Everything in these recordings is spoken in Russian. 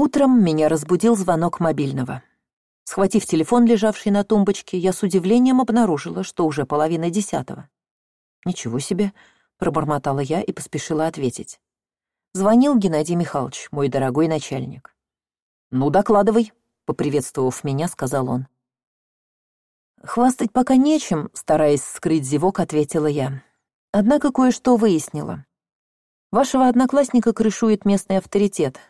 утром меня разбудил звонок мобильного. Схватив телефон лежавший на тумбочке я с удивлением обнаружила что уже половина десятого. Ничего себе пробормотала я и поспешила ответить. Звонил геннадий михайлович мой дорогой начальник. Ну докладывай поприветствовав меня сказал он. Хвастать пока нечем стараясь скрыть зевок ответила я. Однако кое что выяснила. Вашего одноклассника крышует местный авторитет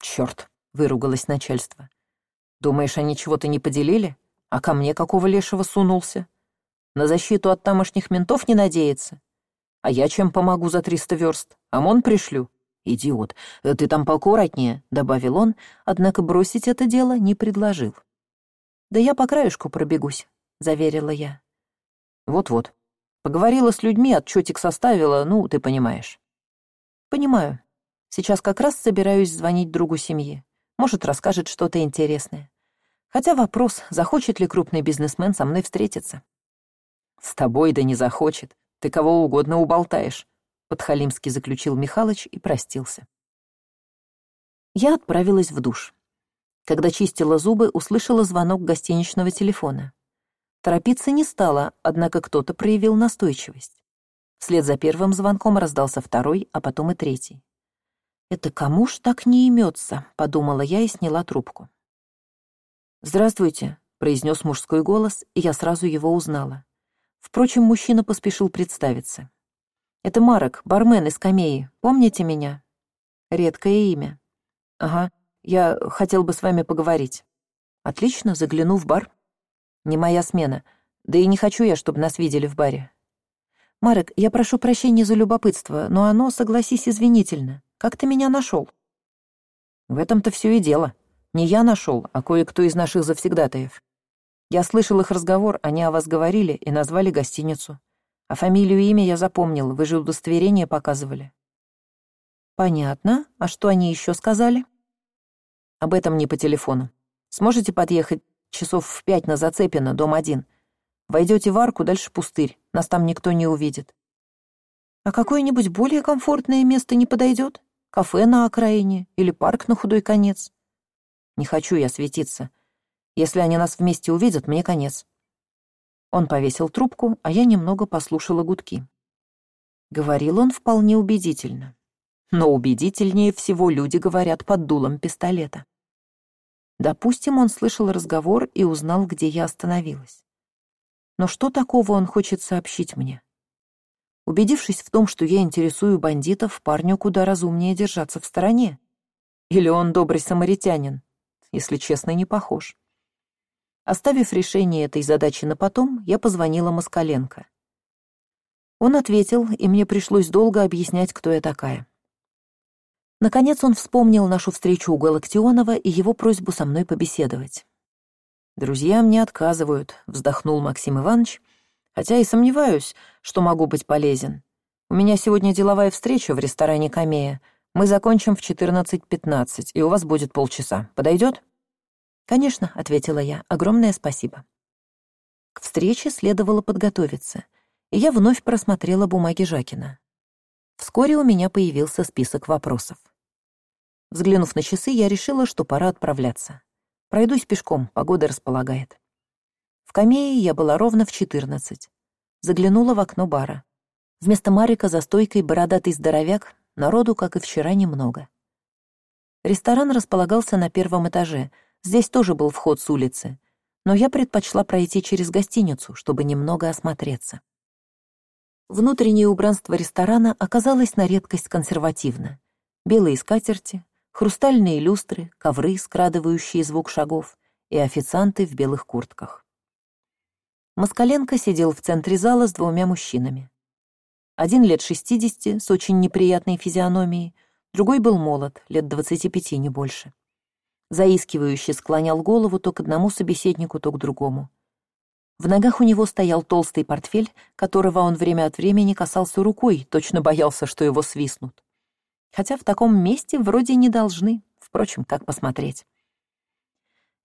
черт выругалось начальство. Думаешь они чего то не поделили? А ко мне какого лешего сунулся? На защиту от тамошних ментов не надеется? А я чем помогу за триста верст? Омон пришлю? Идиот! Ты там поаккуратнее добавил он однако бросить это дело не предложил. Да я по краешку пробегусь заверила я. Вот вот поговорила с людьми отчетик составила ну ты понимаешь понимаю сейчас как раз собираюсь звонить другу семьи. Может расскажет что то интересное. Хотя вопрос захочет ли крупный бизнесмен со мной встретиться. С тобой да не захочет. Ты кого угодно уболтаешь подхалимски заключил михалыч и простился. Я отправилась в душ. Когда чистила зубы услышала звонок гостиничного телефона. Торопиться не стала однако кто то проявил настойчивость. Вслед за первым звонком раздался второй а потом и третий это кому ж так не имется подумала я и сняла трубку. Здравствуйте произнес мужской голос и я сразу его узнала. Впрочем мужчина поспешил представиться. Это марок бармен из камеи. Помните меня? Редкое имя ага я хотел бы с вами поговорить отлично загляну в бар не моя смена. Да и не хочу я чтобы нас видели в баре марек я прошу прощения за любопытство но оно согласись извинительно как ты меня нашел? В этом то все и дело. Не я нашел а кое кто из наших завсегдатаев. Я слышал их разговор они о вас говорили и назвали гостиницу. А фамилию и имя я запомнил вы же удостоверение показывали. Понятно. А что они еще сказали? Об этом не по телефону. Сможете подъехать часов в пять на зацепино дом один? Войдете в арку дальше пустырь. Нас там никто не увидит. А какое нибудь более комфортное место не подойдет кафе на окраине или парк на худой конец. Не хочу я светиться. Если они нас вместе увидят мне конец он повесил трубку а я немного послушала гудки. Говорил он вполне убедительно. Но убедительнее всего люди говорят под дулом пистолета. Допустим он слышал разговор и узнал где я остановилась. Но что такого он хочет сообщить мне убедившись в том что я интересую бандитов парню куда разумнее держаться в стороне. Или он добрый самаритянин если честно не похож. Оставив решение этой задачи на потом я позвонила москаленко. Он ответил и мне пришлось долго объяснять кто я такая. Наконец он вспомнил нашу встречу у галактионова и его просьбу со мной побеседовать. Друзья мне отказывают вздохнул максим иванович хотя и сомневаюсь что могу быть полезен. У меня сегодня деловая встреча в ресторане камея мы закончим в четырнадцать пятнадцать и у вас будет полчаса. Подойдет конечно ответила я. Огромное спасибо. К встрече следовало подготовиться и я вновь просмотрела бумаги жакина. Вскоре у меня появился список вопросов. Взглянув на часы я решила что пора отправляться. Пройдусь пешком погода располагает в камее я была ровно в четырнадцать заглянула в окно бара вместо марика за стойкой бородатый здоровяк народу как и вчера немного ресторан располагался на первом этаже Здесь тоже был вход с улицы, но я предпочла пройти через гостиницу, чтобы немного осмотреться. Внутреннее убранство ресторана оказалось на редкость консервативно. Белые скатерти, хрустальные люстры, ковры, скрадывающие звук шагов, и официанты в белых куртках. Москаленко сидел в центре зала с двумя мужчинами. Один лет шестидесяти, с очень неприятной физиономией, другой был молод, лет двадцати пяти, не больше. Заискивающе склонял голову то к одному собеседнику то к другому. В ногах у него стоял толстый портфель которого он время от времени касался рукой точно боялся что его свистнут. Хотя в таком месте вроде не должны впрочем как посмотреть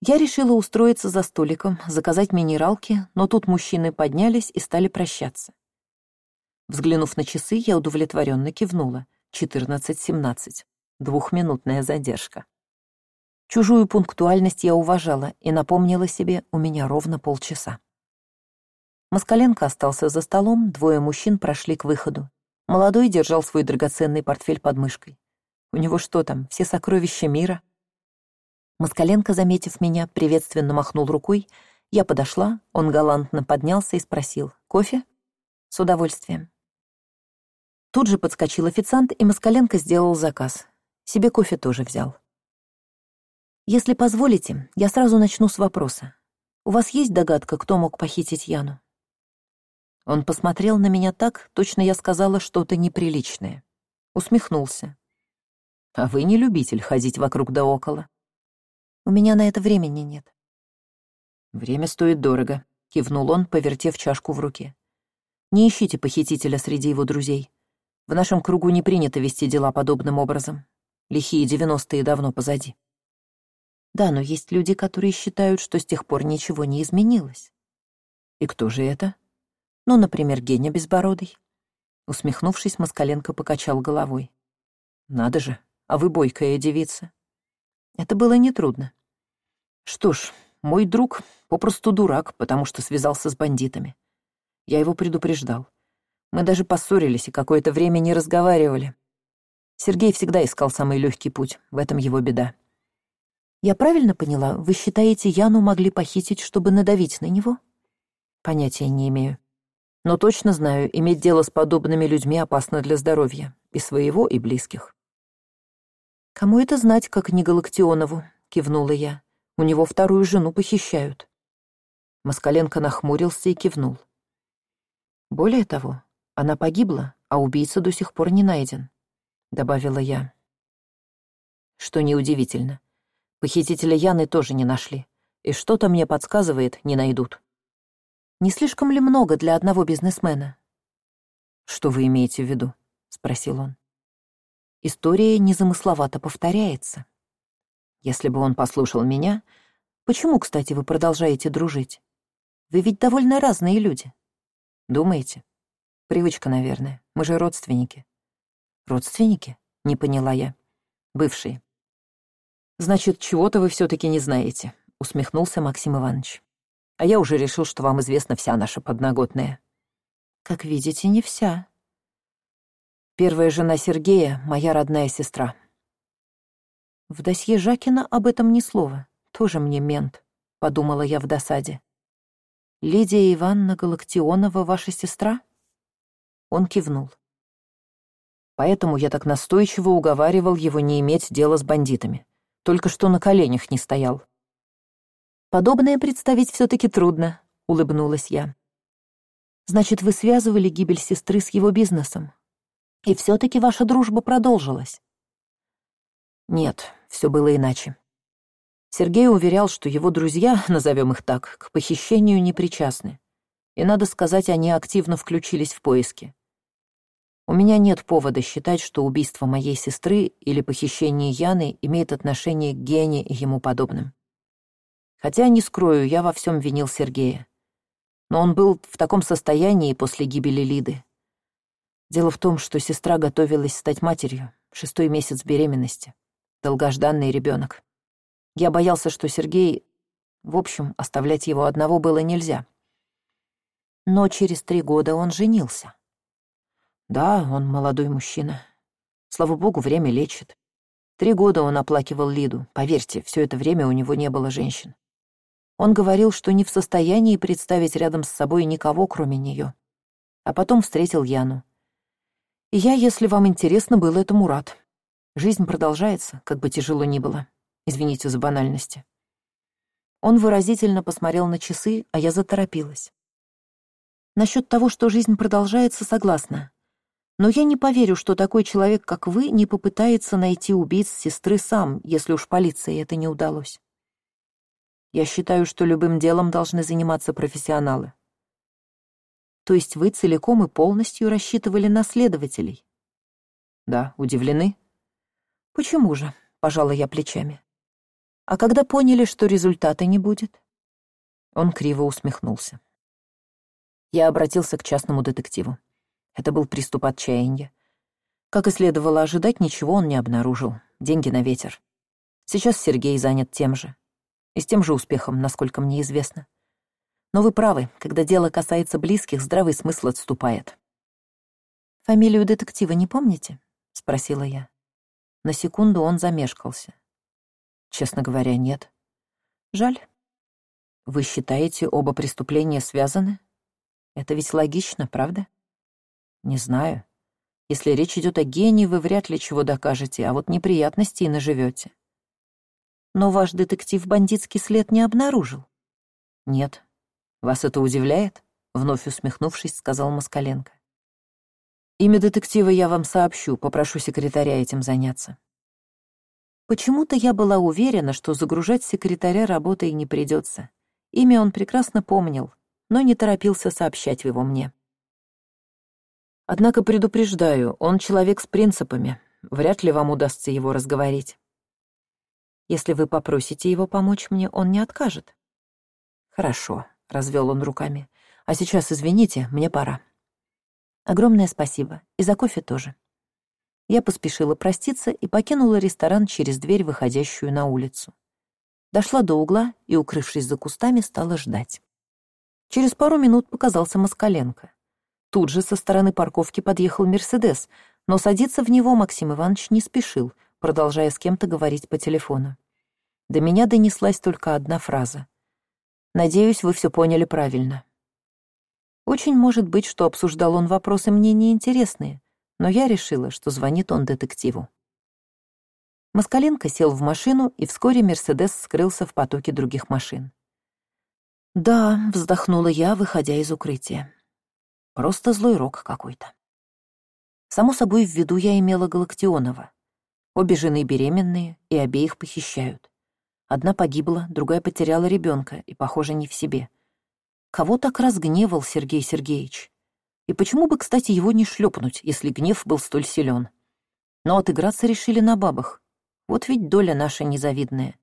я решила устроиться за столиком заказать минералки но тут мужчины поднялись и стали прощаться взглянув на часы я удовлетворенно кивнула четырнадцать семнадцать двухминутная задержка Чужую пунктуальность я уважала и напомнила себе, у меня ровно полчаса. Москаленко остался за столом, двое мужчин прошли к выходу. Молодой держал свой драгоценный портфель под мышкой. У него что там, все сокровища мира? Москаленко, заметив меня, приветственно махнул рукой. Я подошла, он галантно поднялся и спросил. «Кофе?» «С удовольствием». Тут же подскочил официант, и Москаленко сделал заказ. Себе кофе тоже взял. «Если позволите, я сразу начну с вопроса. У вас есть догадка, кто мог похитить Яну?» Он посмотрел на меня так, точно я сказала что-то неприличное. Усмехнулся. «А вы не любитель ходить вокруг да около?» «У меня на это времени нет». «Время стоит дорого», — кивнул он, повертев чашку в руке. «Не ищите похитителя среди его друзей. В нашем кругу не принято вести дела подобным образом. Лихие девяностые давно позади». «Да, но есть люди, которые считают, что с тех пор ничего не изменилось». «И кто же это?» Ну, например, Геня Безбородый. Усмехнувшись, Москаленко покачал головой. Надо же, а вы бойкая девица. Это было нетрудно. Что ж, мой друг попросту дурак, потому что связался с бандитами. Я его предупреждал. Мы даже поссорились и какое-то время не разговаривали. Сергей всегда искал самый легкий путь, в этом его беда. Я правильно поняла, вы считаете, Яну могли похитить, чтобы надавить на него? Понятия не имею. Но точно знаю, иметь дело с подобными людьми опасно для здоровья, и своего, и близких. «Кому это знать, как не Галактионову?» — кивнула я. «У него вторую жену похищают». Москаленко нахмурился и кивнул. «Более того, она погибла, а убийца до сих пор не найден», — добавила я. Что неудивительно. Похитителя Яны тоже не нашли, и что-то мне подсказывает, не найдут. Не слишком ли много для одного бизнесмена? «Что вы имеете в виду?» — спросил он. История незамысловато повторяется. Если бы он послушал меня... Почему, кстати, вы продолжаете дружить? Вы ведь довольно разные люди. Думаете? Привычка, наверное. Мы же родственники. Родственники? Не поняла я. Бывшие. Значит, чего-то вы все таки не знаете, усмехнулся Максим Иванович. А я уже решил, что вам известна вся наша подноготная. Как видите, не вся. Первая жена Сергея — моя родная сестра. В досье Жакина об этом ни слова. Тоже мне мент, — подумала я в досаде. «Лидия Ивановна Галактионова ваша сестра?» Он кивнул. Поэтому я так настойчиво уговаривал его не иметь дела с бандитами. Только что на коленях не стоял. Подобное представить все-таки трудно, улыбнулась я. Значит, вы связывали гибель сестры с его бизнесом. И все-таки ваша дружба продолжилась. Нет, все было иначе. Сергей уверял, что его друзья, назовем их так, к похищению не причастны. И, надо сказать, они активно включились в поиски. У меня нет повода считать, что убийство моей сестры или похищение Яны имеет отношение к Гене и ему подобным. Хотя, не скрою, я во всем винил Сергея. Но он был в таком состоянии после гибели Лиды. Дело в том, что сестра готовилась стать матерью, шестой месяц беременности, долгожданный ребенок. Я боялся, что Сергей... В общем, оставлять его одного было нельзя. Но через три года он женился. Да, он молодой мужчина. Слава богу, время лечит. Три года он оплакивал Лиду. Поверьте, все это время у него не было женщин. Он говорил, что не в состоянии представить рядом с собой никого, кроме нее. А потом встретил Яну. Я, если вам интересно, был этому рад. Жизнь продолжается, как бы тяжело ни было. Извините за банальности. Он выразительно посмотрел на часы, а я заторопилась. Насчет того, что жизнь продолжается, согласна. Но я не поверю, что такой человек, как вы, не попытается найти убийц сестры сам, если уж полиции это не удалось. Я считаю, что любым делом должны заниматься профессионалы. То есть вы целиком и полностью рассчитывали на следователей? Да, удивлены? Почему же? Пожала я плечами. А когда поняли, что результата не будет? Он криво усмехнулся. Я обратился к частному детективу. Это был приступ отчаяния. Как и следовало ожидать, ничего он не обнаружил. Деньги на ветер. Сейчас Сергей занят тем же. И с тем же успехом, насколько мне известно. Но вы правы, когда дело касается близких, здравый смысл отступает. «Фамилию детектива не помните?» — спросила я. На секунду он замешкался. Честно говоря, нет. Жаль. Вы считаете, оба преступления связаны? Это ведь логично, правда? Не знаю. Если речь идет о гении, вы вряд ли чего докажете, а вот неприятностей наживете. Но ваш детектив бандитский след не обнаружил. Нет. Вас это удивляет? Вновь усмехнувшись, сказал Москаленко. Имя детектива я вам сообщу, попрошу секретаря этим заняться. Почему-то я была уверена, что загружать секретаря работой не придется. Имя он прекрасно помнил, но не торопился сообщать его мне. Однако предупреждаю, он человек с принципами. Вряд ли вам удастся его разговорить. Если вы попросите его помочь мне, он не откажет. Хорошо, развел он руками. А сейчас извините, мне пора. Огромное спасибо. И за кофе тоже. Я поспешила проститься и покинула ресторан через дверь, выходящую на улицу. Дошла до угла и, укрывшись за кустами, стала ждать. Через пару минут показался Москаленко. Тут же со стороны парковки подъехал «Мерседес», но садиться в него Максим Иванович не спешил, продолжая с кем-то говорить по телефону. До меня донеслась только одна фраза. «Надеюсь, вы все поняли правильно». Очень может быть, что обсуждал он вопросы мне неинтересные, но я решила, что звонит он детективу. Москаленко сел в машину, и вскоре «Мерседес» скрылся в потоке других машин. «Да», — вздохнула я, выходя из укрытия. «Просто злой рок какой-то». Само собой, в виду я имела Галактионова. Обе жены беременные, и обеих похищают. Одна погибла, другая потеряла ребенка и, похоже, не в себе. Кого так разгневал Сергей Сергеевич? И почему бы, кстати, его не шлепнуть, если гнев был столь силен? Но отыграться решили на бабах. Вот ведь доля наша незавидная.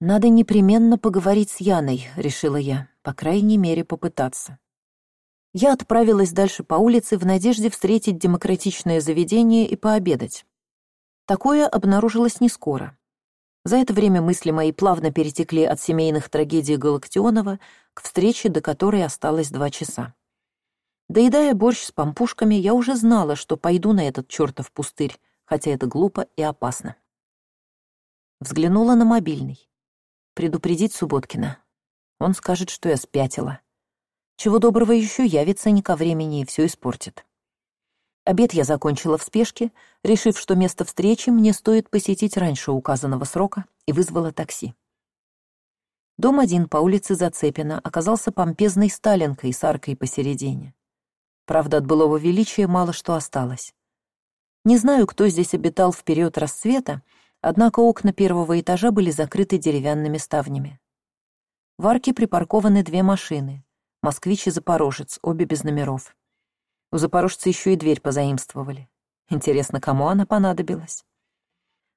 «Надо непременно поговорить с Яной», — решила я, по крайней мере, попытаться. Я отправилась дальше по улице в надежде встретить демократичное заведение и пообедать. Такое обнаружилось не скоро. За это время мысли мои плавно перетекли от семейных трагедий Галактионова к встрече, до которой осталось два часа. Доедая борщ с пампушками, я уже знала, что пойду на этот чертов пустырь, хотя это глупо и опасно. Взглянула на мобильный. Предупредить Субботкина. Он скажет, что я спятила. Чего доброго еще явится не ко времени и все испортит. Обед я закончила в спешке, решив, что место встречи мне стоит посетить раньше указанного срока, и вызвала такси. Дом один по улице Зацепина оказался помпезной сталинкой с аркой посередине. Правда, от былого величия мало что осталось. Не знаю, кто здесь обитал в период расцвета, однако окна первого этажа были закрыты деревянными ставнями. В арке припаркованы две машины — «Москвич» и «Запорожец», обе без номеров. У «Запорожца» еще и дверь позаимствовали. Интересно, кому она понадобилась?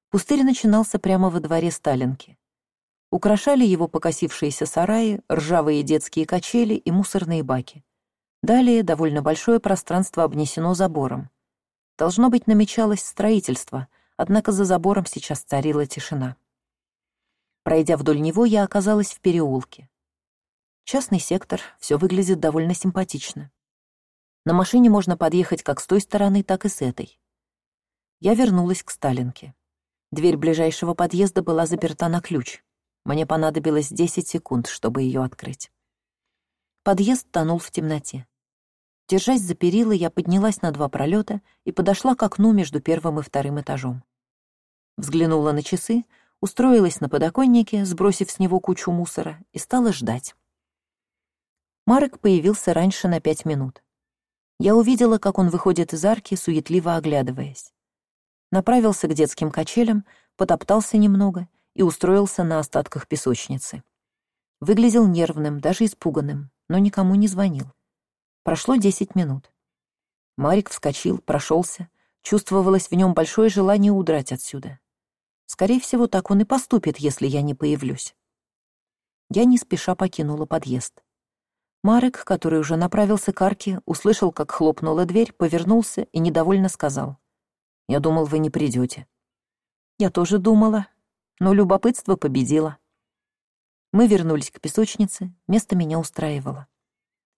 Пустырь начинался прямо во дворе Сталинки. Украшали его покосившиеся сараи, ржавые детские качели и мусорные баки. Далее довольно большое пространство обнесено забором. Должно быть, намечалось строительство, однако за забором сейчас царила тишина. Пройдя вдоль него, я оказалась в переулке. Частный сектор, все выглядит довольно симпатично. На машине можно подъехать как с той стороны, так и с этой. Я вернулась к Сталинке. Дверь ближайшего подъезда была заперта на ключ. Мне понадобилось десять секунд, чтобы ее открыть. Подъезд тонул в темноте. Держась за перила, я поднялась на два пролета и подошла к окну между первым и вторым этажом. Взглянула на часы, устроилась на подоконнике, сбросив с него кучу мусора, и стала ждать. Марек появился раньше на пять минут. Я увидела, как он выходит из арки, суетливо оглядываясь. Направился к детским качелям, потоптался немного и устроился на остатках песочницы. Выглядел нервным, даже испуганным, но никому не звонил. Прошло десять минут. Марик вскочил, прошелся. Чувствовалось в нем большое желание удрать отсюда. Скорее всего, так он и поступит, если я не появлюсь. Я не спеша покинула подъезд. Марек, который уже направился к арке, услышал, как хлопнула дверь, повернулся и недовольно сказал. «Я думал, вы не придете. я тоже думала но любопытство победило мы вернулись к песочнице место меня устраивало.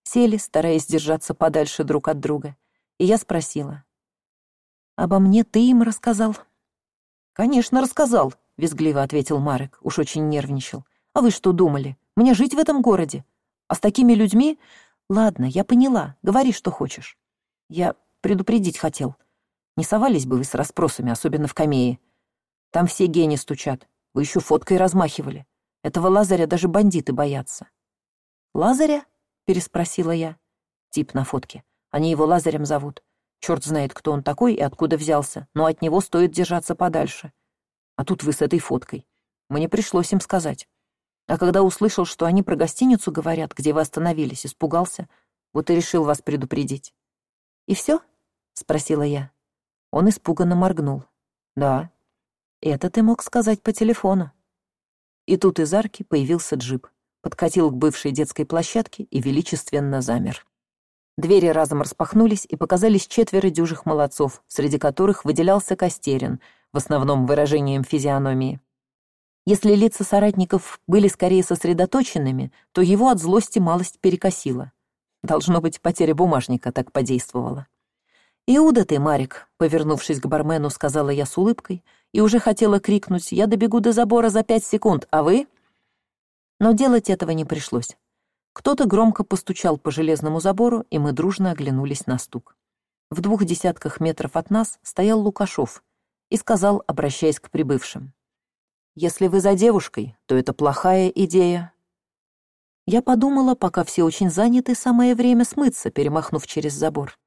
Сели стараясь держаться подальше друг от друга и я спросила. Обо мне ты им рассказал? Конечно рассказал визгливо ответил марек уж очень нервничал. А вы что думали? Мне жить в этом городе а с такими людьми? Ладно я поняла. Говори что хочешь. Я предупредить хотел. Не совались бы вы с расспросами особенно в камее. Там все гени стучат. Вы еще фоткой размахивали. Этого лазаря даже бандиты боятся. Лазаря? переспросила я. Тип на фотке. Они его лазарем зовут. Черт знает кто он такой и откуда взялся но от него стоит держаться подальше. А тут вы с этой фоткой. Мне пришлось им сказать а когда услышал что они про гостиницу говорят где вы остановились испугался. Вот и решил вас предупредить. И все спросила я. Он испуганно моргнул. Да это ты мог сказать по телефону и тут из арки появился джип подкатил к бывшей детской площадке и величественно замер. Двери разом распахнулись и показались четверо дюжих молодцов среди которых выделялся костерин в основном выражением физиономии если лица соратников были скорее сосредоточенными то его от злости малость перекосила. Должно быть потеря бумажника так подействовала. Иуда ты марик повернувшись к бармену сказала я с улыбкой и уже хотела крикнуть я добегу до забора за пять секунд а вы? Но делать этого не пришлось. Кто то громко постучал по железному забору и мы дружно оглянулись на стук. В двух десятках метров от нас стоял лукашов и сказал обращаясь к прибывшим если вы за девушкой то это плохая идея я подумала пока все очень заняты самое время смыться перемахнув через забор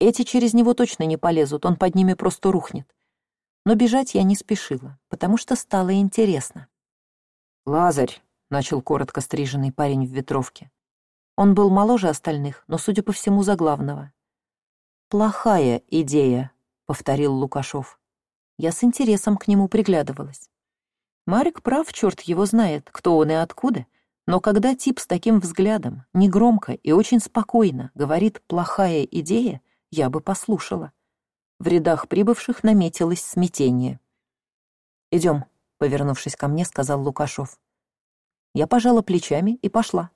эти через него точно не полезут, он под ними просто рухнет. Но бежать я не спешила, потому что стало интересно. «Лазарь», — начал коротко стриженный парень в ветровке. Он был моложе остальных, но, судя по всему, за главного. «Плохая идея», — повторил Лукашов. Я с интересом к нему приглядывалась. Марик прав, черт его знает, кто он и откуда, но когда тип с таким взглядом, негромко и очень спокойно говорит «плохая идея», я бы послушала. В рядах прибывших наметилось смятение. Идем, повернувшись ко мне, сказал Лукашов. Я пожала плечами и пошла.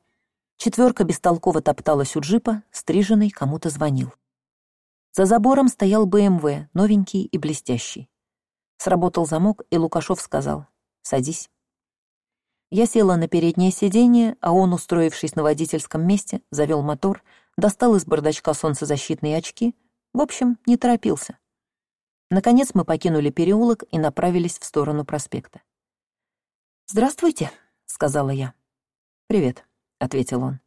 Четверка бестолково топталась у джипа, стриженный кому-то звонил. За забором стоял БМВ, новенький и блестящий. Сработал замок, и Лукашов сказал «Садись». Я села на переднее сиденье, а он, устроившись на водительском месте, завел мотор — достал из бардачка солнцезащитные очки, в общем, не торопился. Наконец мы покинули переулок и направились в сторону проспекта. «Здравствуйте», — сказала я. «Привет», — ответил он.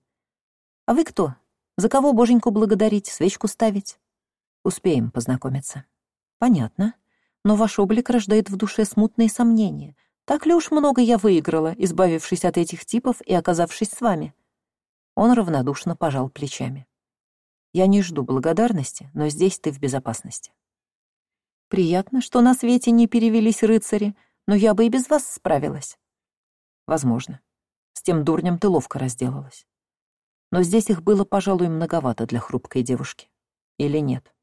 «А вы кто? За кого боженьку благодарить, свечку ставить?» «Успеем познакомиться». «Понятно. Но ваш облик рождает в душе смутные сомнения. Так ли уж много я выиграла, избавившись от этих типов и оказавшись с вами?» Он равнодушно пожал плечами. «Я не жду благодарности, но здесь ты в безопасности». «Приятно, что на свете не перевелись рыцари, но я бы и без вас справилась». «Возможно. С тем дурнем ты ловко разделалась. Но здесь их было, пожалуй, многовато для хрупкой девушки. Или нет?»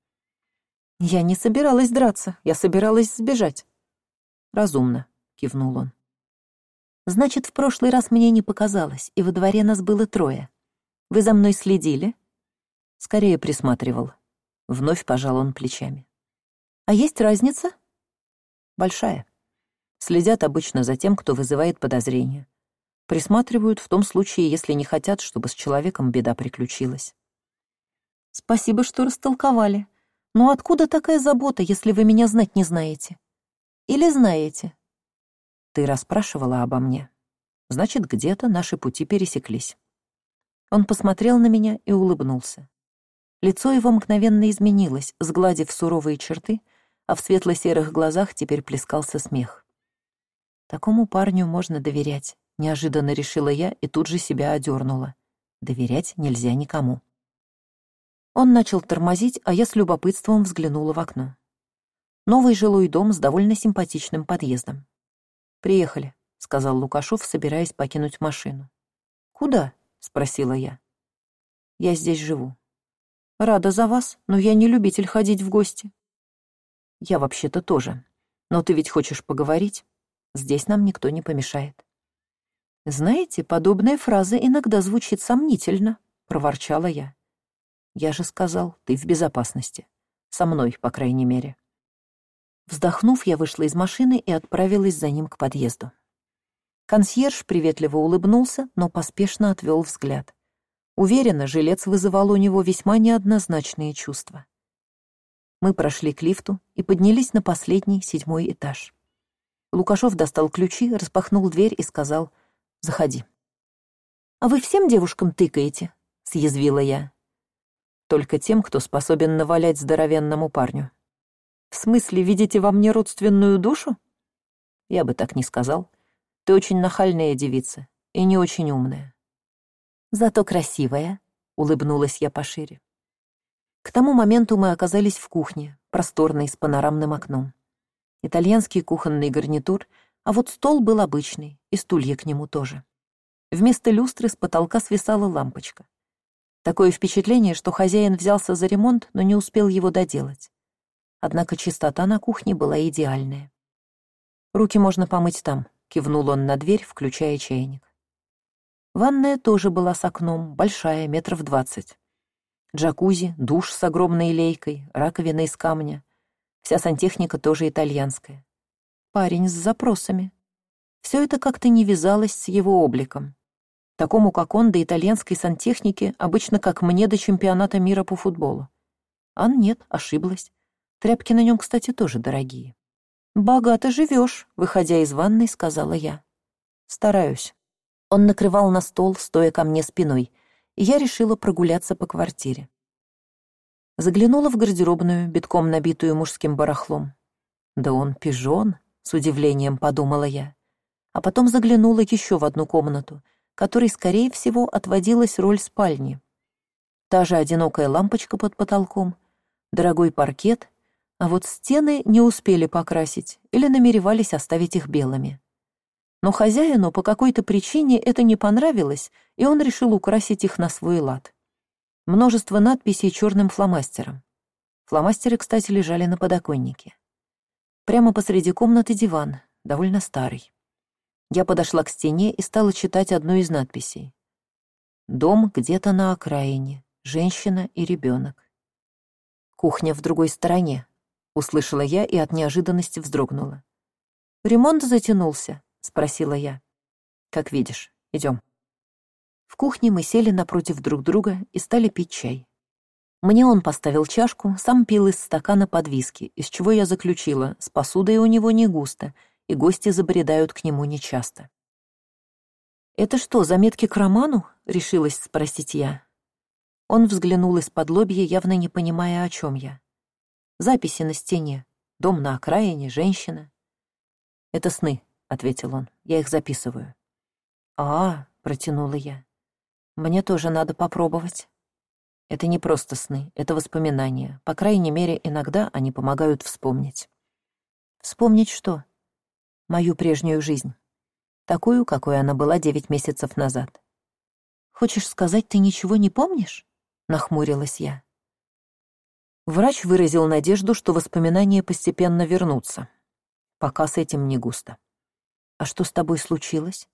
«Я не собиралась драться, я собиралась сбежать». «Разумно», — кивнул он. «Значит, в прошлый раз мне не показалось, и во дворе нас было трое. Вы за мной следили?» Скорее присматривал. Вновь пожал он плечами. «А есть разница?» «Большая. Следят обычно за тем, кто вызывает подозрения. Присматривают в том случае, если не хотят, чтобы с человеком беда приключилась». «Спасибо, что растолковали. Но откуда такая забота, если вы меня знать не знаете? Или знаете?» «Ты расспрашивала обо мне. Значит, где-то наши пути пересеклись». Он посмотрел на меня и улыбнулся. Лицо его мгновенно изменилось, сгладив суровые черты, а в светло-серых глазах теперь плескался смех. Такому парню можно доверять, неожиданно решила я и тут же себя одернула. Доверять нельзя никому. Он начал тормозить, а я с любопытством взглянула в окно. Новый жилой дом с довольно симпатичным подъездом. «Приехали», — сказал Лукашов, собираясь покинуть машину. «Куда?» — спросила я. «Я здесь живу». «Рада за вас, но я не любитель ходить в гости». «Я вообще-то тоже. Но ты ведь хочешь поговорить? Здесь нам никто не помешает. Знаете, подобная фраза иногда звучит сомнительно, проворчала я. Я же сказал, ты в безопасности. Со мной, по крайней мере. Вздохнув, я вышла из машины и отправилась за ним к подъезду. Консьерж приветливо улыбнулся, но поспешно отвел взгляд. Уверена, жилец вызывал у него весьма неоднозначные чувства. Мы прошли к лифту и поднялись на последний, седьмой этаж. Лукашов достал ключи, распахнул дверь и сказал «Заходи». «А вы всем девушкам тыкаете?» — съязвила я. «Только тем, кто способен навалять здоровенному парню». «В смысле, видите во мне родственную душу?» «Я бы так не сказал. Ты очень нахальная девица и не очень умная». «Зато красивая», — улыбнулась я пошире. К тому моменту мы оказались в кухне, просторной, с панорамным окном. Итальянский кухонный гарнитур, а вот стол был обычный, и стулья к нему тоже. Вместо люстры с потолка свисала лампочка. Такое впечатление, что хозяин взялся за ремонт, но не успел его доделать. Однако чистота на кухне была идеальная. «Руки можно помыть там», — кивнул он на дверь, включая чайник. Ванная тоже была с окном, большая, метров двадцать. Джакузи, душ с огромной лейкой, раковина из камня. Вся сантехника тоже итальянская. Парень с запросами. Все это как-то не вязалось с его обликом. Такому, как он, до итальянской сантехники, обычно как мне до чемпионата мира по футболу. Ан нет, ошиблась. Тряпки на нем, кстати, тоже дорогие. «Богато живешь», — выходя из ванной, сказала я. «Стараюсь». Он накрывал на стол, стоя ко мне спиной, и я решила прогуляться по квартире. Заглянула в гардеробную, битком набитую мужским барахлом. «Да он пижон», — с удивлением подумала я. А потом заглянула еще в одну комнату, которой, скорее всего, отводилась роль спальни. Та же одинокая лампочка под потолком, дорогой паркет, а вот стены не успели покрасить или намеревались оставить их белыми. Но хозяину по какой-то причине это не понравилось, и он решил украсить их на свой лад. Множество надписей черным фломастером. Фломастеры, кстати, лежали на подоконнике. Прямо посреди комнаты диван, довольно старый. Я подошла к стене и стала читать одну из надписей. «Дом где-то на окраине, женщина и ребенок. «Кухня в другой стороне», — услышала я и от неожиданности вздрогнула. «Ремонт затянулся», — спросила я. «Как видишь, идем. В кухне мы сели напротив друг друга и стали пить чай. Мне он поставил чашку, сам пил из стакана под виски, из чего я заключила, с посудой у него не густо, и гости забредают к нему нечасто. «Это что, заметки к роману?» — решилась спросить я. Он взглянул из-под лобья, явно не понимая, о чем я. «Записи на стене. Дом на окраине, женщина». «Это сны», — ответил он. «Я их записываю». «А, — протянула я. «Мне тоже надо попробовать». Это не просто сны, это воспоминания. По крайней мере, иногда они помогают вспомнить. Вспомнить что? Мою прежнюю жизнь. Такую, какой она была девять месяцев назад. «Хочешь сказать, ты ничего не помнишь?» — нахмурилась я. Врач выразил надежду, что воспоминания постепенно вернутся. Пока с этим не густо. «А что с тобой случилось?»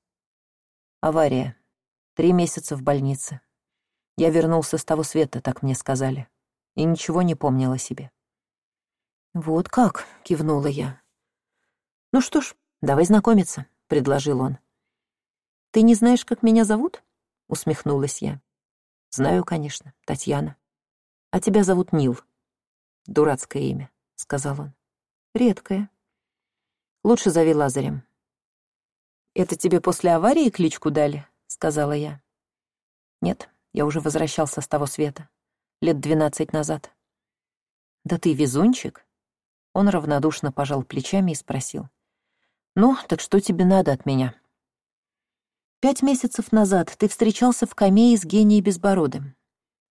«Авария. Три месяца в больнице. Я вернулся с того света, так мне сказали, и ничего не помнил о себе». «Вот как?» — кивнула я. «Ну что ж, давай знакомиться», — предложил он. «Ты не знаешь, как меня зовут?» — усмехнулась я. «Знаю, конечно, Татьяна. А тебя зовут Нил. Дурацкое имя», — сказал он. «Редкое. Лучше зови Лазарем. «Это тебе после аварии кличку дали?» — сказала я. «Нет, я уже возвращался с того света. Лет двенадцать назад». «Да ты везунчик?» Он равнодушно пожал плечами и спросил. «Ну, так что тебе надо от меня?» «Пять месяцев назад ты встречался в Камее с генией Безбородым.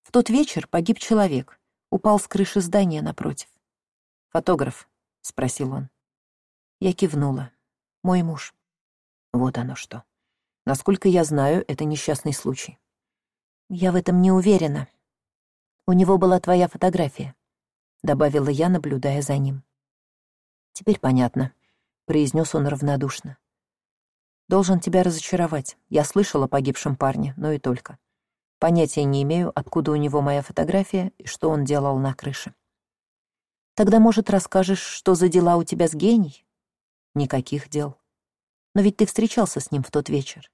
В тот вечер погиб человек, упал с крыши здания напротив. «Фотограф?» — спросил он. Я кивнула. «Мой муж». Вот оно что. Насколько я знаю, это несчастный случай. Я в этом не уверена. У него была твоя фотография, добавила я, наблюдая за ним. «Теперь понятно», — произнес он равнодушно. «Должен тебя разочаровать. Я слышал о погибшем парне, но и только. Понятия не имею, откуда у него моя фотография и что он делал на крыше. Тогда, может, расскажешь, что за дела у тебя с гений? Никаких дел. Но ведь ты встречался с ним в тот вечер.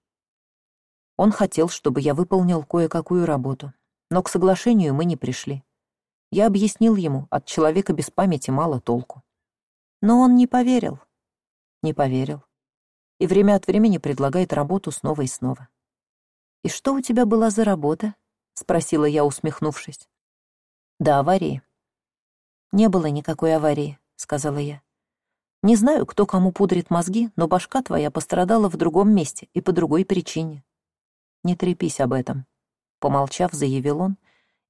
Он хотел, чтобы я выполнил кое-какую работу, но к соглашению мы не пришли. Я объяснил ему, от человека без памяти мало толку. Но он не поверил. Не поверил. И время от времени предлагает работу снова и снова. «И что у тебя была за работа?» — спросила я, усмехнувшись. «До аварии», «Не было никакой аварии», — сказала я. «Не знаю, кто кому пудрит мозги, но башка твоя пострадала в другом месте и по другой причине». «Не трепись об этом», — помолчав, заявил он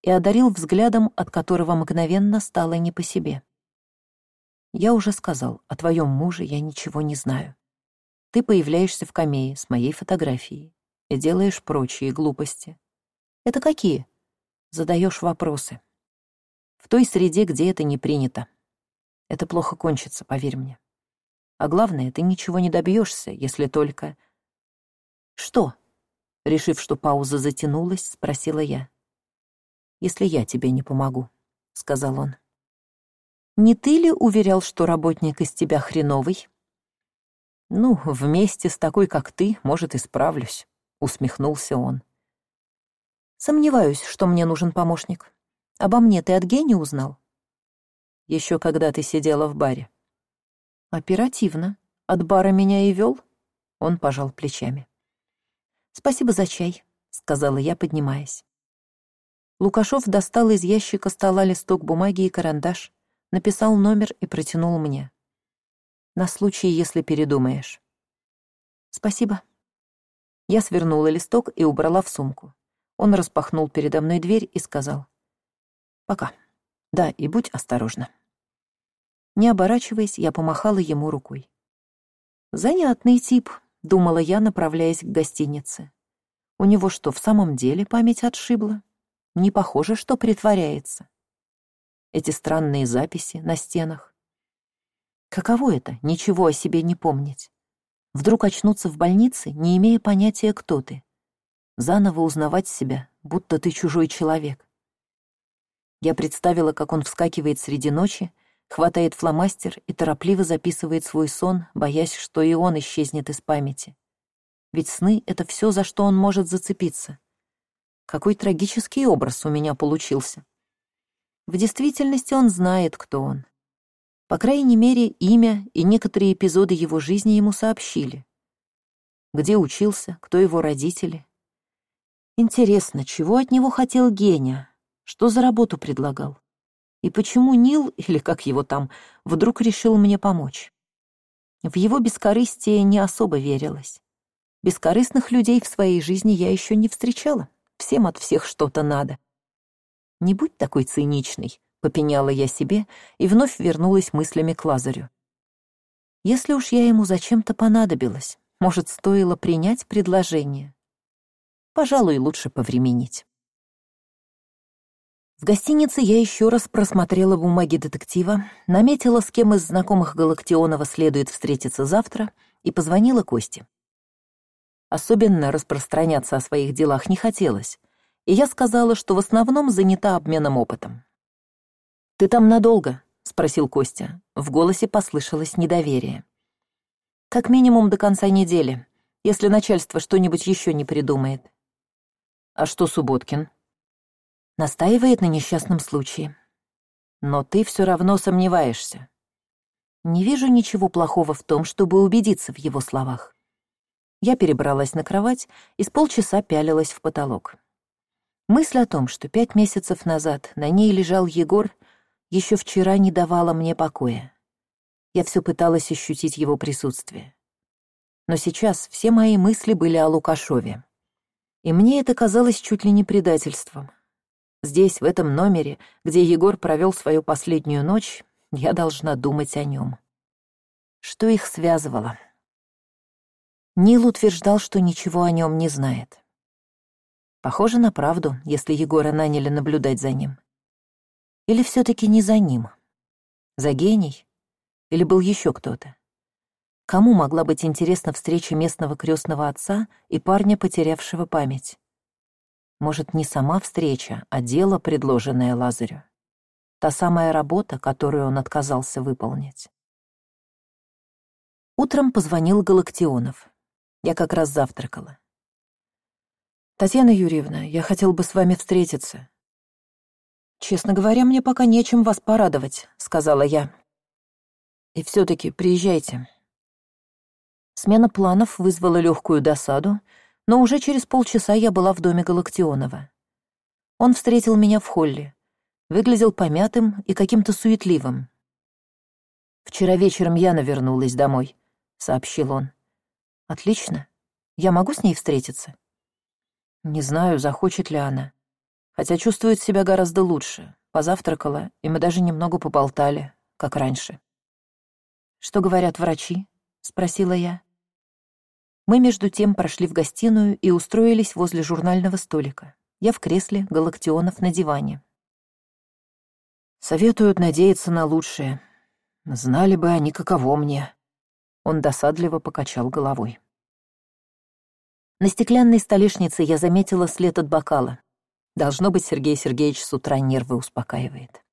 и одарил взглядом, от которого мгновенно стало не по себе. «Я уже сказал, о твоем муже я ничего не знаю. Ты появляешься в камее с моей фотографией и делаешь прочие глупости. Это какие? Задаешь вопросы в той среде, где это не принято. Это плохо кончится, поверь мне. А главное, ты ничего не добьешься, если только... Что? Решив, что пауза затянулась, спросила я. Если я тебе не помогу, сказал он. Не ты ли уверял, что работник из тебя хреновый? Ну, вместе с такой, как ты, может, и справлюсь, усмехнулся он. Сомневаюсь, что мне нужен помощник. Обо мне ты от Гени узнал? Еще когда ты сидела в баре. Оперативно. От бара меня и вел? Он пожал плечами. Спасибо за чай, сказала я, поднимаясь. Лукашов достал из ящика стола листок бумаги и карандаш, написал номер и протянул мне. На случай, если передумаешь. Спасибо. Я свернула листок и убрала в сумку. Он распахнул передо мной дверь и сказал. Пока. Да, и будь осторожна. Не оборачиваясь, я помахала ему рукой. Занятный тип, думала я, направляясь к гостинице. У него что, в самом деле память отшибла? Не похоже, что притворяется. Эти странные записи на стенах. Каково это, ничего о себе не помнить? Вдруг очнуться в больнице, не имея понятия, кто ты. Заново узнавать себя, будто ты чужой человек. Я представила, как он вскакивает среди ночи, хватает фломастер и торопливо записывает свой сон, боясь, что и он исчезнет из памяти. Ведь сны — это все, за что он может зацепиться. Какой трагический образ у меня получился. В действительности он знает, кто он. По крайней мере, имя и некоторые эпизоды его жизни ему сообщили. Где учился, кто его родители. Интересно, чего от него хотел Геня, что за работу предлагал? И почему Нил, или как его там, вдруг решил мне помочь? В его бескорыстие не особо верилось. Бескорыстных людей в своей жизни я еще не встречала. Всем от всех что-то надо. «Не будь такой циничный», — попеняла я себе и вновь вернулась мыслями к Лазарю. Если уж я ему зачем-то понадобилась, может, стоило принять предложение? Пожалуй, лучше повременить. В гостинице я еще раз просмотрела бумаги детектива, наметила, с кем из знакомых Галактионова следует встретиться завтра, и позвонила Косте. Особенно распространяться о своих делах не хотелось, и я сказала, что в основном занята обменом опытом. «Ты там надолго?» — спросил Костя. В голосе послышалось недоверие. «Как минимум до конца недели, если начальство что-нибудь еще не придумает». «А что Субботкин?» Настаивает на несчастном случае. Но ты все равно сомневаешься. Не вижу ничего плохого в том, чтобы убедиться в его словах. Я перебралась на кровать и с полчаса пялилась в потолок. Мысль о том, что пять месяцев назад на ней лежал Егор, еще вчера не давала мне покоя. Я все пыталась ощутить его присутствие. Но сейчас все мои мысли были о Лукашове. И мне это казалось чуть ли не предательством. Здесь, в этом номере, где Егор провел свою последнюю ночь, я должна думать о нем. Что их связывало? Нил утверждал, что ничего о нем не знает. Похоже на правду, если Егора наняли наблюдать за ним. Или все таки не за ним? За гений? Или был еще кто-то? Кому могла быть интересна встреча местного крестного отца и парня, потерявшего память? Может, не сама встреча, а дело, предложенное Лазарю? Та самая работа, которую он отказался выполнить. Утром позвонил Галактионов. Я как раз завтракала. «Татьяна Юрьевна, я хотел бы с вами встретиться». «Честно говоря, мне пока нечем вас порадовать», — сказала я. «И все-таки приезжайте. Смена планов вызвала легкую досаду, но уже через полчаса я была в доме Галактионова. Он встретил меня в холле, выглядел помятым и каким-то суетливым. «Вчера вечером Яна вернулась домой», — сообщил он. «Отлично. Я могу с ней встретиться?» «Не знаю, захочет ли она. Хотя чувствует себя гораздо лучше. Позавтракала, и мы даже немного поболтали, как раньше». «Что говорят врачи?» — спросила я. Мы между тем прошли в гостиную и устроились возле журнального столика. Я в кресле, Галактионов на диване. «Советуют надеяться на лучшее. Знали бы они, каково мне». Он досадливо покачал головой. На стеклянной столешнице я заметила след от бокала. Должно быть, Сергей Сергеевич с утра нервы успокаивает.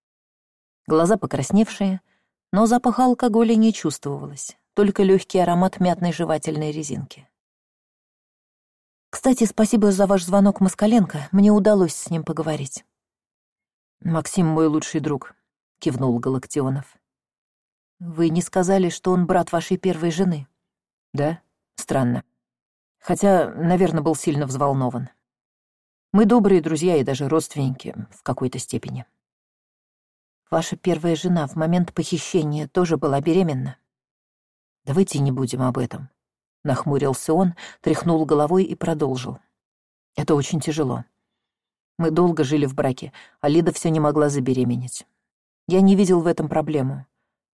Глаза покрасневшие, но запаха алкоголя не чувствовалось только легкий аромат мятной жевательной резинки. «Кстати, спасибо за ваш звонок Москаленко, мне удалось с ним поговорить». «Максим мой лучший друг», — кивнул Галактионов. «Вы не сказали, что он брат вашей первой жены?» «Да? Странно. Хотя, наверное, был сильно взволнован. Мы добрые друзья и даже родственники в какой-то степени». «Ваша первая жена в момент похищения тоже была беременна?» Давайте не будем об этом. Нахмурился он, тряхнул головой и продолжил. Это очень тяжело. Мы долго жили в браке, а Лида все не могла забеременеть. Я не видел в этом проблему.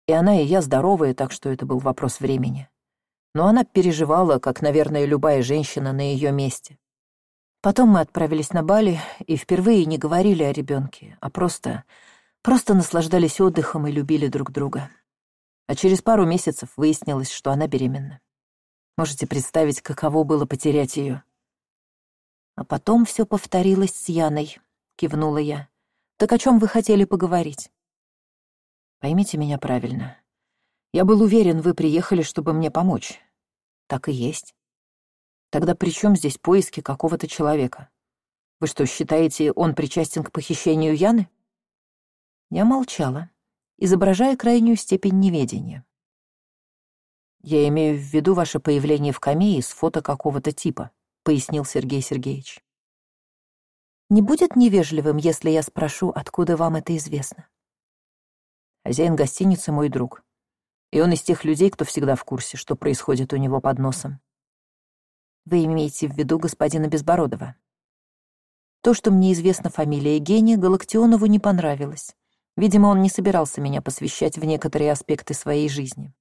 И она, и я здоровые, так что это был вопрос времени. Но она переживала, как, наверное, любая женщина на ее месте. Потом мы отправились на Бали и впервые не говорили о ребенке, а просто... просто наслаждались отдыхом и любили друг друга а через пару месяцев выяснилось, что она беременна. Можете представить, каково было потерять ее. А потом все повторилось с Яной, кивнула я. Так о чем вы хотели поговорить? Поймите меня правильно. Я был уверен, вы приехали, чтобы мне помочь. Так и есть. Тогда при чем здесь поиски какого-то человека? Вы что, считаете, он причастен к похищению Яны? Я молчала изображая крайнюю степень неведения. «Я имею в виду ваше появление в камее с фото какого-то типа», — пояснил Сергей Сергеевич. «Не будет невежливым, если я спрошу, откуда вам это известно?» Хозяин гостиницы — мой друг. И он из тех людей, кто всегда в курсе, что происходит у него под носом. Вы имеете в виду господина Безбородова? То, что мне известна фамилия Гения, Галактионову не понравилось. Видимо, он не собирался меня посвящать в некоторые аспекты своей жизни.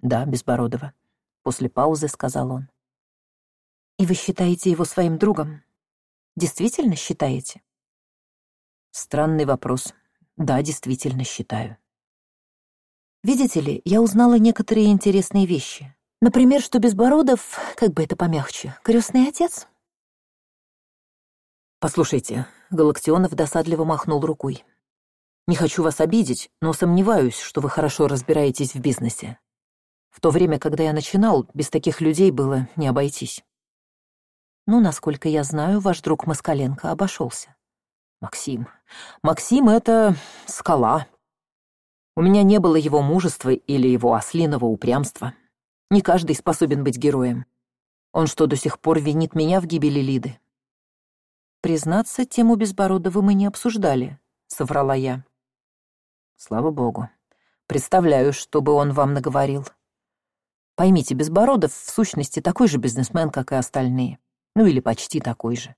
«Да, Безбородова», — после паузы сказал он. «И вы считаете его своим другом? Действительно считаете?» Странный вопрос. Да, действительно считаю. Видите ли, я узнала некоторые интересные вещи. Например, что Безбородов, как бы это помягче, крестный отец. Послушайте, Галактионов досадливо махнул рукой. Не хочу вас обидеть, но сомневаюсь, что вы хорошо разбираетесь в бизнесе. В то время, когда я начинал, без таких людей было не обойтись. Ну, насколько я знаю, ваш друг Москаленко обошелся. Максим. Максим — это скала. У меня не было его мужества или его ослиного упрямства. Не каждый способен быть героем. Он что, до сих пор винит меня в гибели Лиды? Признаться, тему Безбородова мы не обсуждали, — соврала я. Слава богу. Представляю, что бы он вам наговорил. Поймите, Безбородов в сущности такой же бизнесмен, как и остальные. Ну или почти такой же.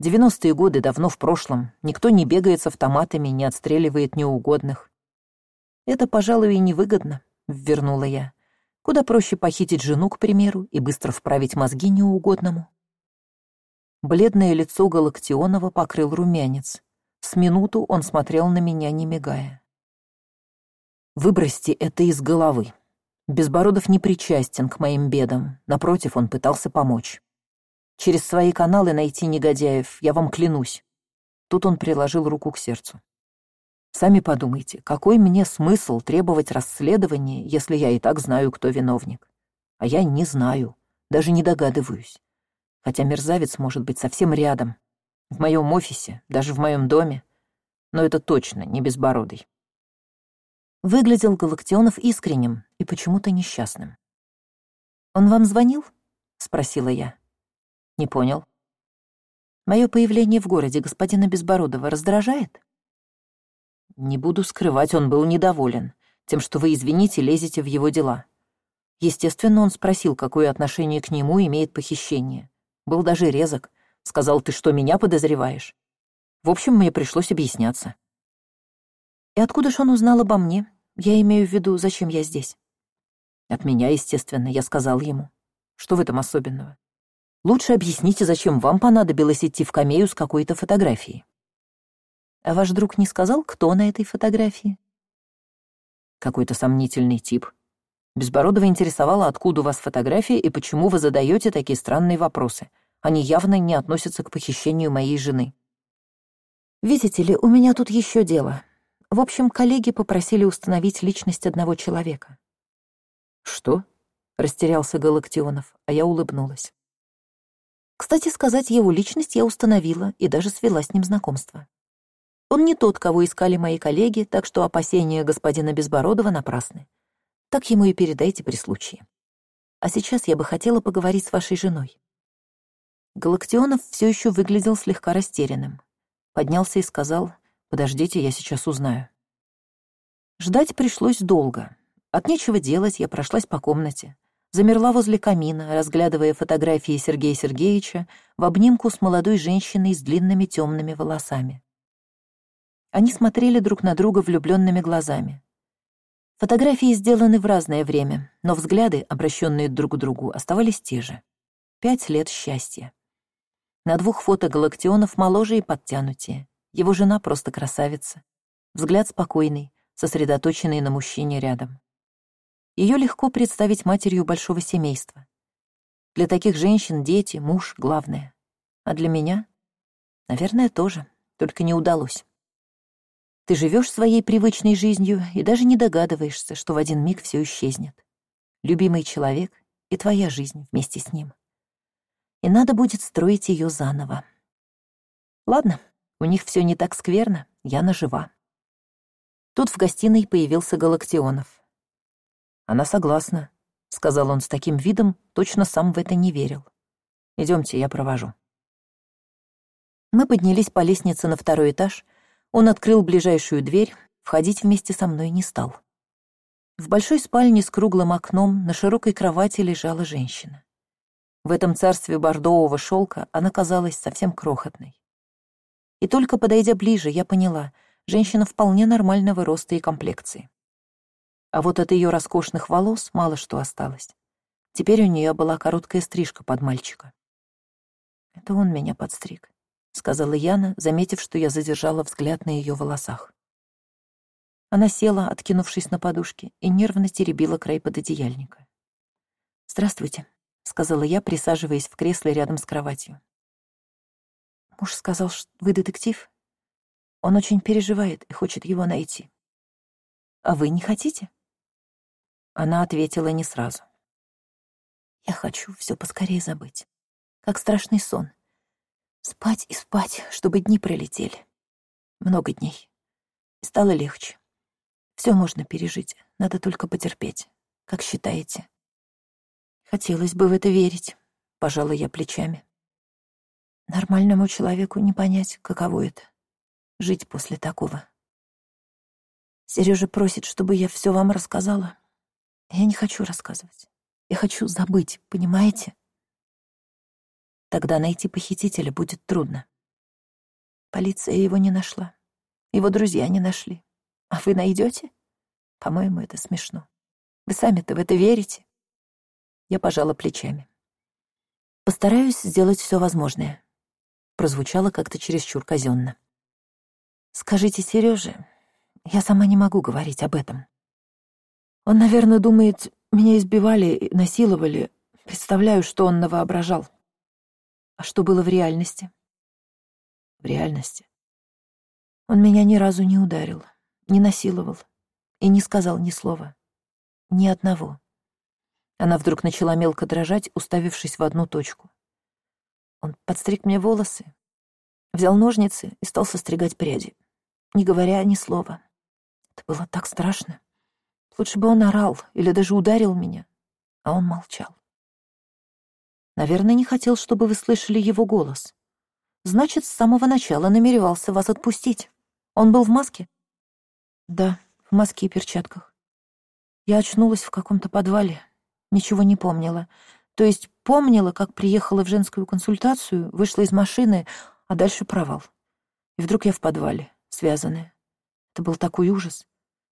Девяностые годы давно в прошлом. Никто не бегает с автоматами, не отстреливает неугодных. Это, пожалуй, и невыгодно, — ввернула я. Куда проще похитить жену, к примеру, и быстро вправить мозги неугодному. Бледное лицо Галактионова покрыл румянец. С минуту он смотрел на меня, не мигая. Выбросьте это из головы. Безбородов не причастен к моим бедам, напротив, он пытался помочь. Через свои каналы найти негодяев, я вам клянусь. Тут он приложил руку к сердцу. Сами подумайте, какой мне смысл требовать расследования, если я и так знаю, кто виновник? А я не знаю, даже не догадываюсь. Хотя мерзавец может быть совсем рядом, в моем офисе, даже в моем доме. Но это точно не безбородый. Выглядел Галактионов искренним и почему-то несчастным. «Он вам звонил?» — спросила я. «Не понял». «Мое появление в городе господина Безбородова раздражает?» Не буду скрывать, он был недоволен тем, что вы, извините, лезете в его дела. Естественно, он спросил, какое отношение к нему имеет похищение. Был даже резок. Сказал, ты что, меня подозреваешь? В общем, мне пришлось объясняться. И откуда ж он узнал обо мне? Я имею в виду, зачем я здесь? От меня, естественно, я сказал ему. Что в этом особенного? Лучше объясните, зачем вам понадобилось идти в камею с какой-то фотографией. А ваш друг не сказал, кто на этой фотографии? Какой-то сомнительный тип. Безбородова интересовало, откуда у вас фотография и почему вы задаете такие странные вопросы. Они явно не относятся к похищению моей жены. Видите ли, у меня тут еще дело. В общем, коллеги попросили установить личность одного человека. Что? Растерялся Галактионов, а я улыбнулась. Кстати сказать, его личность я установила и даже свела с ним знакомство. Он не тот, кого искали мои коллеги, так что опасения господина Безбородова напрасны. Так ему и передайте при случае. А сейчас я бы хотела поговорить с вашей женой». Галактионов все еще выглядел слегка растерянным. Поднялся и сказал, «Подождите, я сейчас узнаю». Ждать пришлось долго. От нечего делать я прошлась по комнате. Замерла возле камина, разглядывая фотографии Сергея Сергеевича в обнимку с молодой женщиной с длинными темными волосами. Они смотрели друг на друга влюбленными глазами. Фотографии сделаны в разное время, но взгляды, обращенные друг к другу, оставались те же. Пять лет счастья. На двух фото Галактионов моложе и подтянутее. Его жена просто красавица. Взгляд спокойный, сосредоточенный на мужчине рядом. Ее легко представить матерью большого семейства. Для таких женщин дети, муж — главное. А для меня? Наверное, тоже, только не удалось. Ты живешь своей привычной жизнью и даже не догадываешься, что в один миг все исчезнет. Любимый человек и твоя жизнь вместе с ним. И надо будет строить ее заново. Ладно, у них все не так скверно, я нажива. Тут в гостиной появился Галактионов. «Она согласна», — сказал он с таким видом, точно сам в это не верил. Идемте, я провожу. Мы поднялись по лестнице на второй этаж, он открыл ближайшую дверь, входить вместе со мной не стал. В большой спальне с круглым окном на широкой кровати лежала женщина. В этом царстве бордового шелка она казалась совсем крохотной. И только подойдя ближе, я поняла, женщина вполне нормального роста и комплекции. А вот от ее роскошных волос мало что осталось. Теперь у нее была короткая стрижка под мальчика. Это он меня подстриг. — сказала Яна, заметив, что я задержала взгляд на ее волосах. Она села, откинувшись на подушке, и нервно теребила край пододеяльника. «Здравствуйте», — сказала я, присаживаясь в кресле рядом с кроватью. «Муж сказал, что вы детектив. Он очень переживает и хочет его найти. А вы не хотите?» Она ответила не сразу. «Я хочу все поскорее забыть, как страшный сон, Спать и спать, чтобы дни пролетели. Много дней. И стало легче. Все можно пережить, надо только потерпеть. Как считаете? Хотелось бы в это верить, пожала я плечами. Нормальному человеку не понять, каково это — жить после такого. Сережа просит, чтобы я все вам рассказала. Я не хочу рассказывать. Я хочу забыть, понимаете? Тогда найти похитителя будет трудно. Полиция его не нашла. Его друзья не нашли. А вы найдете? По-моему, это смешно. Вы сами-то в это верите? Я пожала плечами. Постараюсь сделать все возможное. Прозвучало как-то чересчур казенно. Скажите Сереже, я сама не могу говорить об этом. Он, наверное, думает, меня избивали, насиловали. Представляю, что он навоображал. А что было в реальности? В реальности? Он меня ни разу не ударил, не насиловал и не сказал ни слова. Ни одного. Она вдруг начала мелко дрожать, уставившись в одну точку. Он подстриг мне волосы, взял ножницы и стал состригать пряди, не говоря ни слова. Это было так страшно. Лучше бы он орал или даже ударил меня, а он молчал. Наверное, не хотел, чтобы вы слышали его голос. Значит, с самого начала намеревался вас отпустить. Он был в маске? Да, в маске и перчатках. Я очнулась в каком-то подвале, ничего не помнила. То есть помнила, как приехала в женскую консультацию, вышла из машины, а дальше провал. И вдруг я в подвале, связанная. Это был такой ужас.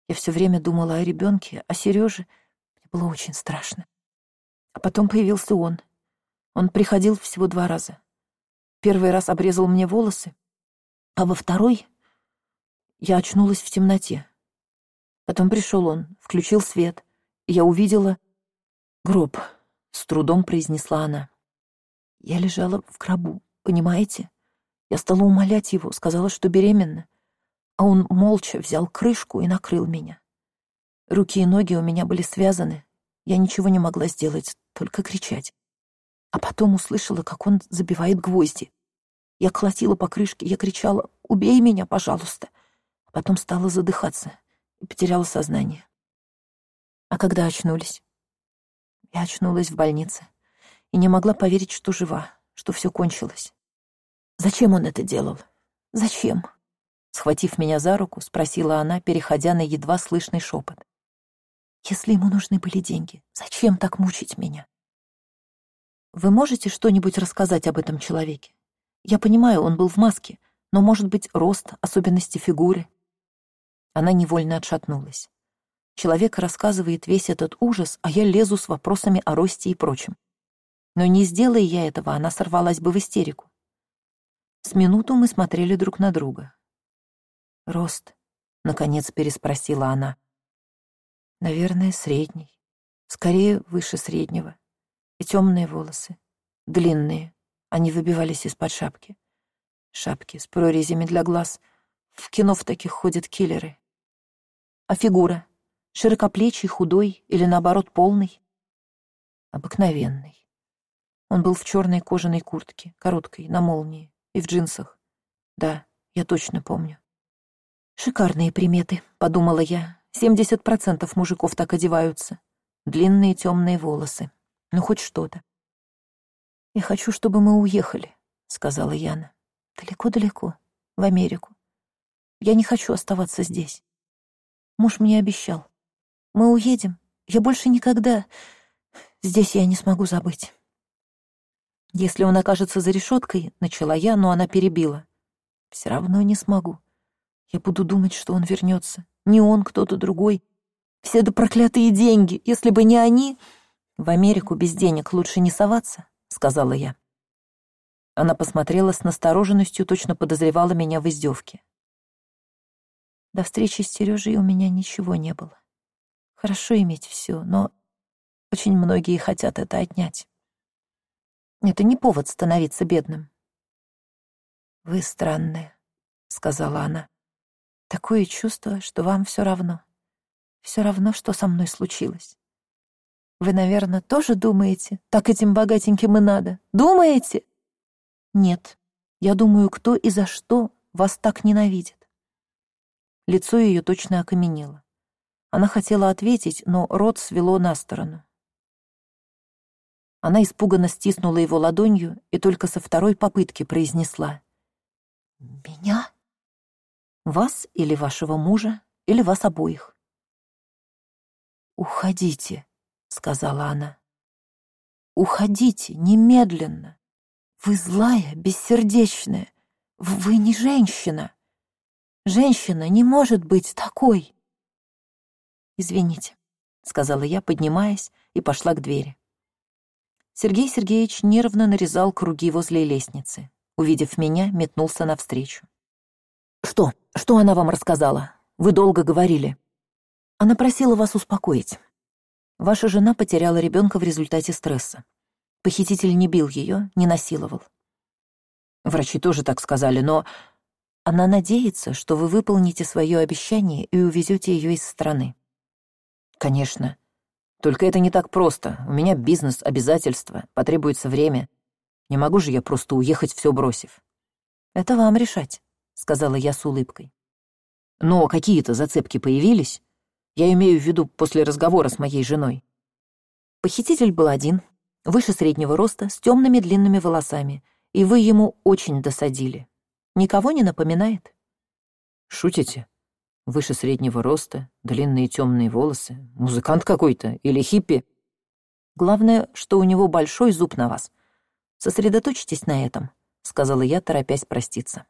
Я все время думала о ребенке, о Сереже. Мне было очень страшно. А потом появился он. Он приходил всего два раза. Первый раз обрезал мне волосы, а во второй я очнулась в темноте. Потом пришел он, включил свет, и я увидела гроб, с трудом произнесла она. Я лежала в гробу, понимаете? Я стала умолять его, сказала, что беременна а он молча взял крышку и накрыл меня. Руки и ноги у меня были связаны, я ничего не могла сделать, только кричать. А потом услышала, как он забивает гвозди. Я колотила по крышке, я кричала «Убей меня, пожалуйста!» А потом стала задыхаться и потеряла сознание. А когда очнулись? Я очнулась в больнице и не могла поверить, что жива, что все кончилось. Зачем он это делал? Зачем? Схватив меня за руку, спросила она, переходя на едва слышный шепот. «Если ему нужны были деньги, зачем так мучить меня?» «Вы можете что-нибудь рассказать об этом человеке? Я понимаю, он был в маске, но, может быть, рост, особенности фигуры?» Она невольно отшатнулась. Человек рассказывает весь этот ужас, а я лезу с вопросами о росте и прочем. Но не сделая я этого, она сорвалась бы в истерику. С минуту мы смотрели друг на друга. «Рост?» — наконец переспросила она. «Наверное, средний. Скорее, выше среднего. И темные волосы. Длинные. Они выбивались из-под шапки. Шапки с прорезями для глаз. В кино в таких ходят киллеры. А фигура? Широкоплечий, худой или, наоборот, полный? Обыкновенный. Он был в черной кожаной куртке, короткой, на молнии, и в джинсах. Да, я точно помню. «Шикарные приметы», — подумала я. «Семьдесят процентов мужиков так одеваются. Длинные темные волосы. Ну, хоть что-то». «Я хочу, чтобы мы уехали», — сказала Яна. «Далеко-далеко, в Америку. Я не хочу оставаться здесь. Муж мне обещал. Мы уедем. Я больше никогда... Здесь я не смогу забыть». «Если он окажется за решеткой», — начала я, но она перебила. «Все равно не смогу. Я буду думать, что он вернется. Не он, кто-то другой. Все до проклятые деньги. Если бы не они... В Америку без денег лучше не соваться, сказала я. Она посмотрела с настороженностью, точно подозревала меня в издевке. До встречи с Сережей у меня ничего не было. Хорошо иметь все, но очень многие хотят это отнять. Это не повод становиться бедным. «Вы странная», — сказала она. Такое чувство, что вам все равно. Все равно, что со мной случилось. Вы, наверное, тоже думаете, так этим богатеньким и надо? Думаете? Нет. Я думаю, кто и за что вас так ненавидит. Лицо ее точно окаменело. Она хотела ответить, но рот свело на сторону. Она испуганно стиснула его ладонью и только со второй попытки произнесла. «Меня?» Вас или вашего мужа, или вас обоих. «Уходите», — сказала она. «Уходите немедленно. Вы злая, бессердечная. Вы не женщина. Женщина не может быть такой». «Извините», — сказала я, поднимаясь, и пошла к двери. Сергей Сергеевич нервно нарезал круги возле лестницы. Увидев меня, метнулся навстречу. «Что? Что она вам рассказала? Вы долго говорили». Она просила вас успокоить. Ваша жена потеряла ребенка в результате стресса. Похититель не бил ее, не насиловал. Врачи тоже так сказали, но она надеется, что вы выполните свое обещание и увезете ее из страны. Конечно. Только это не так просто. У меня бизнес, обязательства, потребуется время. Не могу же я просто уехать, все бросив. Это вам решать, сказала я с улыбкой. Но какие-то зацепки появились. Я имею в виду после разговора с моей женой. Похититель был один, выше среднего роста, с темными длинными волосами, и вы ему очень досадили. Никого не напоминает? Шутите? Выше среднего роста, длинные темные волосы, музыкант какой-то или хиппи? Главное, что у него большой зуб на вас. Сосредоточьтесь на этом, сказала я, торопясь проститься.